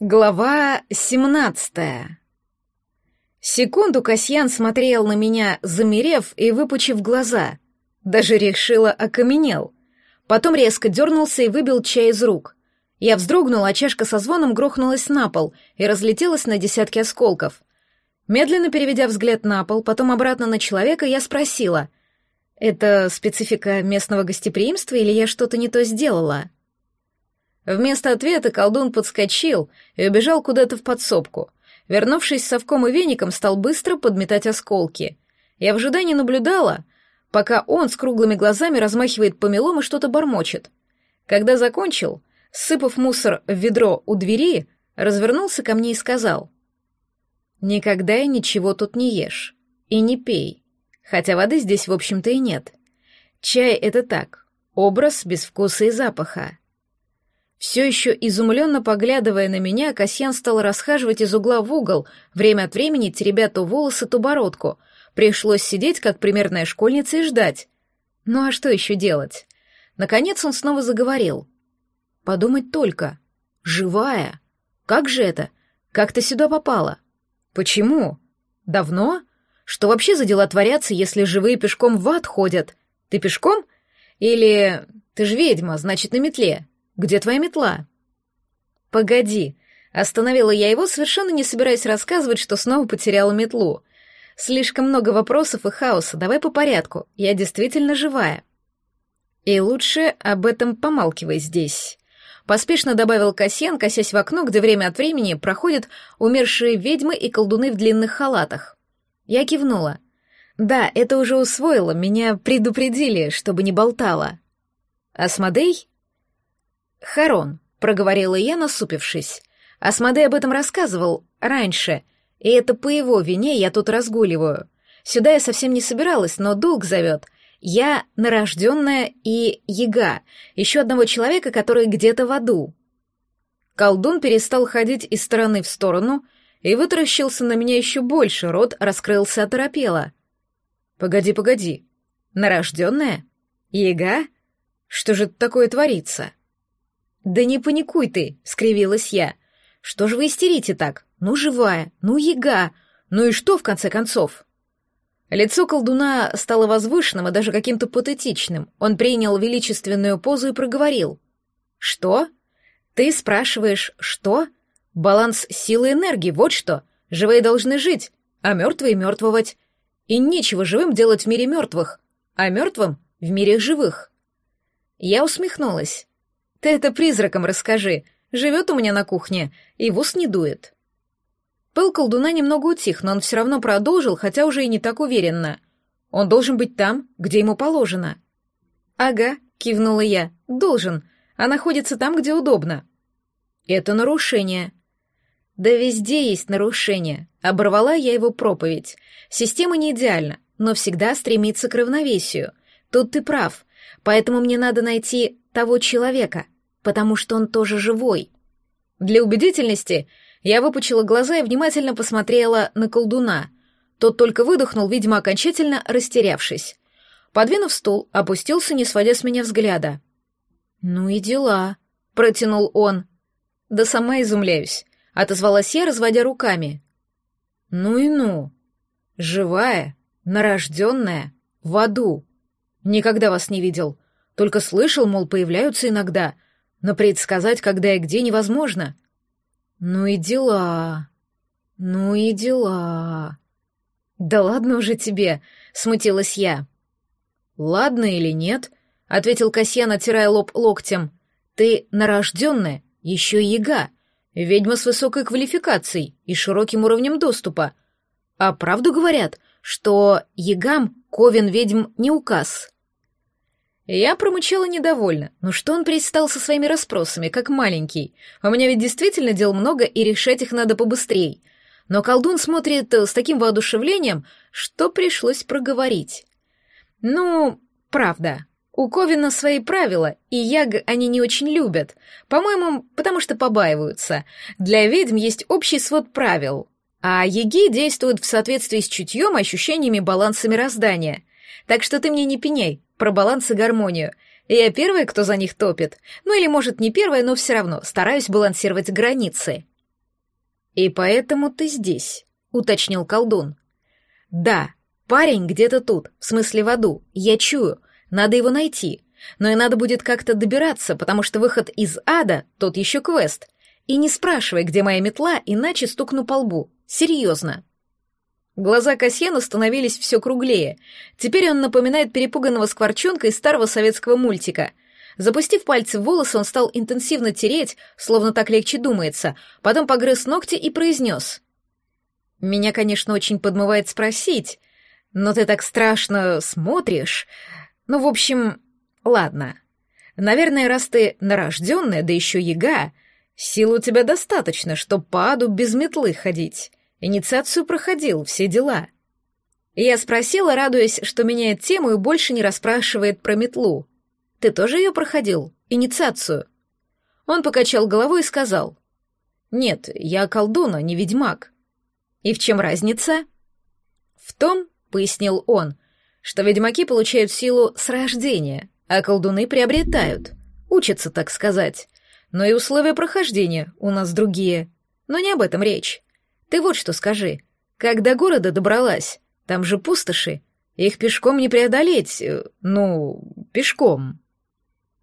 Глава 17 Секунду Касьян смотрел на меня, замерев и выпучив глаза. Даже решила окаменел. Потом резко дернулся и выбил чай из рук. Я вздрогнула, а чашка со звоном грохнулась на пол и разлетелась на десятки осколков. Медленно переведя взгляд на пол, потом обратно на человека, я спросила. «Это специфика местного гостеприимства или я что-то не то сделала?» Вместо ответа колдун подскочил и убежал куда-то в подсобку. Вернувшись с совком и веником, стал быстро подметать осколки. Я в ожидании наблюдала, пока он с круглыми глазами размахивает помелом и что-то бормочет. Когда закончил, сыпав мусор в ведро у двери, развернулся ко мне и сказал. «Никогда и ничего тут не ешь. И не пей. Хотя воды здесь, в общем-то, и нет. Чай — это так, образ без вкуса и запаха. Все еще изумленно поглядывая на меня, Касьян стал расхаживать из угла в угол, время от времени теребя то волосы, то бородку. Пришлось сидеть, как примерная школьница, и ждать. Ну а что еще делать? Наконец он снова заговорил. Подумать только. Живая. Как же это? Как ты сюда попала? Почему? Давно? Что вообще за дела творятся, если живые пешком в ад ходят? Ты пешком? Или ты же ведьма, значит, на метле? Где твоя метла?» «Погоди», — остановила я его, совершенно не собираясь рассказывать, что снова потеряла метлу. «Слишком много вопросов и хаоса, давай по порядку, я действительно живая». «И лучше об этом помалкивай здесь», — поспешно добавил Касьян, косясь в окно, где время от времени проходят умершие ведьмы и колдуны в длинных халатах. Я кивнула. «Да, это уже усвоила, меня предупредили, чтобы не болтала». «Асмодей?» «Харон», — проговорила я, насупившись. Асмодей об этом рассказывал раньше, и это по его вине я тут разгуливаю. Сюда я совсем не собиралась, но долг зовет. Я нарожденная и яга, еще одного человека, который где-то в аду. Колдун перестал ходить из стороны в сторону и вытаращился на меня еще больше, рот раскрылся оторопело. «Погоди, погоди. Нарожденная? Яга? Что же такое творится?» «Да не паникуй ты!» — скривилась я. «Что же вы истерите так? Ну, живая, ну, яга! Ну и что, в конце концов?» Лицо колдуна стало возвышенным и даже каким-то патетичным. Он принял величественную позу и проговорил. «Что? Ты спрашиваешь, что? Баланс силы и энергии, вот что. Живые должны жить, а мертвые мертвовать. И нечего живым делать в мире мертвых, а мертвым — в мире живых». Я усмехнулась. Ты это призраком расскажи. Живет у меня на кухне, и в ус не дует. Пыл колдуна немного утих, но он все равно продолжил, хотя уже и не так уверенно. Он должен быть там, где ему положено. «Ага», — кивнула я, — «должен, а находится там, где удобно». «Это нарушение». «Да везде есть нарушение», — оборвала я его проповедь. «Система не идеальна, но всегда стремится к равновесию. Тут ты прав, поэтому мне надо найти того человека, потому что он тоже живой. Для убедительности я выпучила глаза и внимательно посмотрела на колдуна. Тот только выдохнул, видимо, окончательно растерявшись. Подвинув стул, опустился, не сводя с меня взгляда. «Ну и дела», — протянул он. «Да сама изумляюсь», — отозвалась я, разводя руками. «Ну и ну. Живая, нарожденная, в аду. Никогда вас не видел. Только слышал, мол, появляются иногда, но предсказать, когда и где, невозможно. Ну и дела. Ну и дела. Да ладно уже тебе, смутилась я. Ладно или нет, ответил Касьян, оттирая лоб локтем. Ты нарожденная, еще и яга, ведьма с высокой квалификацией и широким уровнем доступа. А правду говорят, что ягам ковен ведьм не указ. Я промычала недовольно. Ну что он пристал со своими расспросами, как маленький? У меня ведь действительно дел много, и решать их надо побыстрей. Но колдун смотрит э, с таким воодушевлением, что пришлось проговорить. Ну, правда, у Ковина свои правила, и яг они не очень любят. По-моему, потому что побаиваются. Для ведьм есть общий свод правил, а яги действуют в соответствии с чутьем ощущениями баланса мироздания. Так что ты мне не пеняй, про баланс и гармонию. Я первая, кто за них топит. Ну или, может, не первая, но все равно стараюсь балансировать границы. «И поэтому ты здесь», — уточнил колдун. «Да, парень где-то тут, в смысле в аду, я чую, надо его найти, но и надо будет как-то добираться, потому что выход из ада — тот еще квест. И не спрашивай, где моя метла, иначе стукну по лбу. Серьезно». Глаза Касьяна становились все круглее. Теперь он напоминает перепуганного скворчонка из старого советского мультика. Запустив пальцы в волосы, он стал интенсивно тереть, словно так легче думается, потом погрыз ногти и произнес. «Меня, конечно, очень подмывает спросить, но ты так страшно смотришь. Ну, в общем, ладно. Наверное, раз ты нарожденная, да еще яга, сил у тебя достаточно, чтоб по аду без метлы ходить». Инициацию проходил, все дела. Я спросила, радуясь, что меняет тему и больше не расспрашивает про метлу. «Ты тоже ее проходил? Инициацию?» Он покачал головой и сказал. «Нет, я колдун, а не ведьмак». «И в чем разница?» «В том, — пояснил он, — что ведьмаки получают силу с рождения, а колдуны приобретают, учатся, так сказать. Но и условия прохождения у нас другие. Но не об этом речь. Ты вот что скажи. Как до города добралась? Там же пустоши. Их пешком не преодолеть. Э, ну, пешком.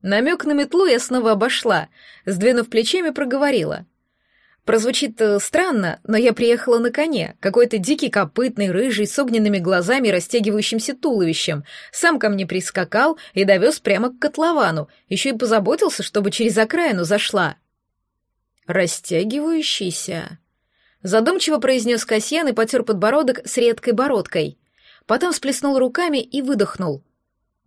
Намек на метлу я снова обошла, сдвинув плечами, проговорила. Прозвучит э, странно, но я приехала на коне, какой-то дикий копытный, рыжий, с огненными глазами и растягивающимся туловищем. Сам ко мне прискакал и довез прямо к котловану, еще и позаботился, чтобы через окраину зашла. Растягивающийся. Задумчиво произнес Касьян и потер подбородок с редкой бородкой. Потом сплеснул руками и выдохнул.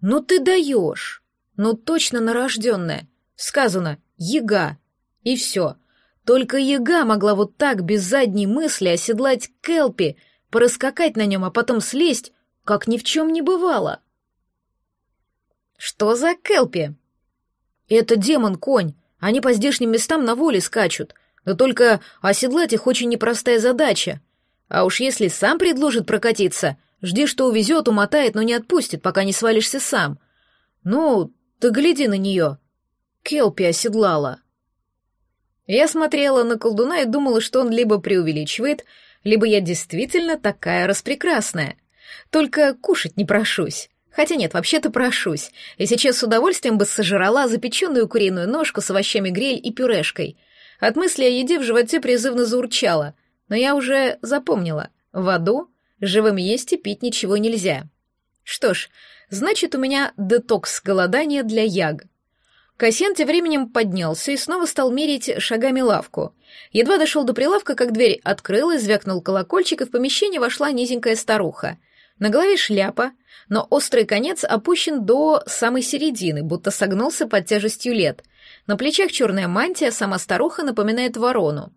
«Ну ты даешь! Ну точно нарожденная! Сказано, яга! И все. Только яга могла вот так, без задней мысли, оседлать Келпи, пораскакать на нем, а потом слезть, как ни в чем не бывало». «Что за Келпи?» «Это демон-конь. Они по здешним местам на воле скачут. Да только оседлать их очень непростая задача. А уж если сам предложит прокатиться, жди, что увезет, умотает, но не отпустит, пока не свалишься сам. Ну, ты гляди на нее. Келпи оседлала. Я смотрела на колдуна и думала, что он либо преувеличивает, либо я действительно такая распрекрасная. Только кушать не прошусь. Хотя нет, вообще-то прошусь. И сейчас с удовольствием бы сожрала запеченную куриную ножку с овощами гриль и пюрешкой — от мысли о еде в животе призывно заурчало, но я уже запомнила. В аду живым есть и пить ничего нельзя. Что ж, значит, у меня детокс голодания для яг. Касьян тем временем поднялся и снова стал мерить шагами лавку. Едва дошел до прилавка, как дверь открылась, звякнул колокольчик, и в помещение вошла низенькая старуха. На голове шляпа, но острый конец опущен до самой середины, будто согнулся под тяжестью лет — на плечах черная мантия, сама старуха напоминает ворону.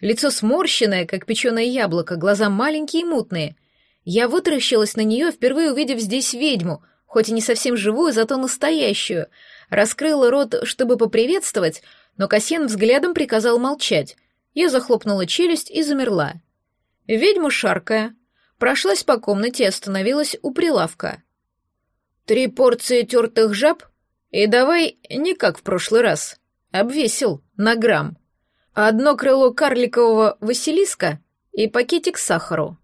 Лицо сморщенное, как печеное яблоко, глаза маленькие и мутные. Я вытаращилась на нее, впервые увидев здесь ведьму, хоть и не совсем живую, зато настоящую. Раскрыла рот, чтобы поприветствовать, но Касьян взглядом приказал молчать. Я захлопнула челюсть и замерла. Ведьма, шаркая, прошлась по комнате и остановилась у прилавка. «Три порции тертых жаб?» И давай не как в прошлый раз. Обвесил на грамм. Одно крыло карликового Василиска и пакетик сахару.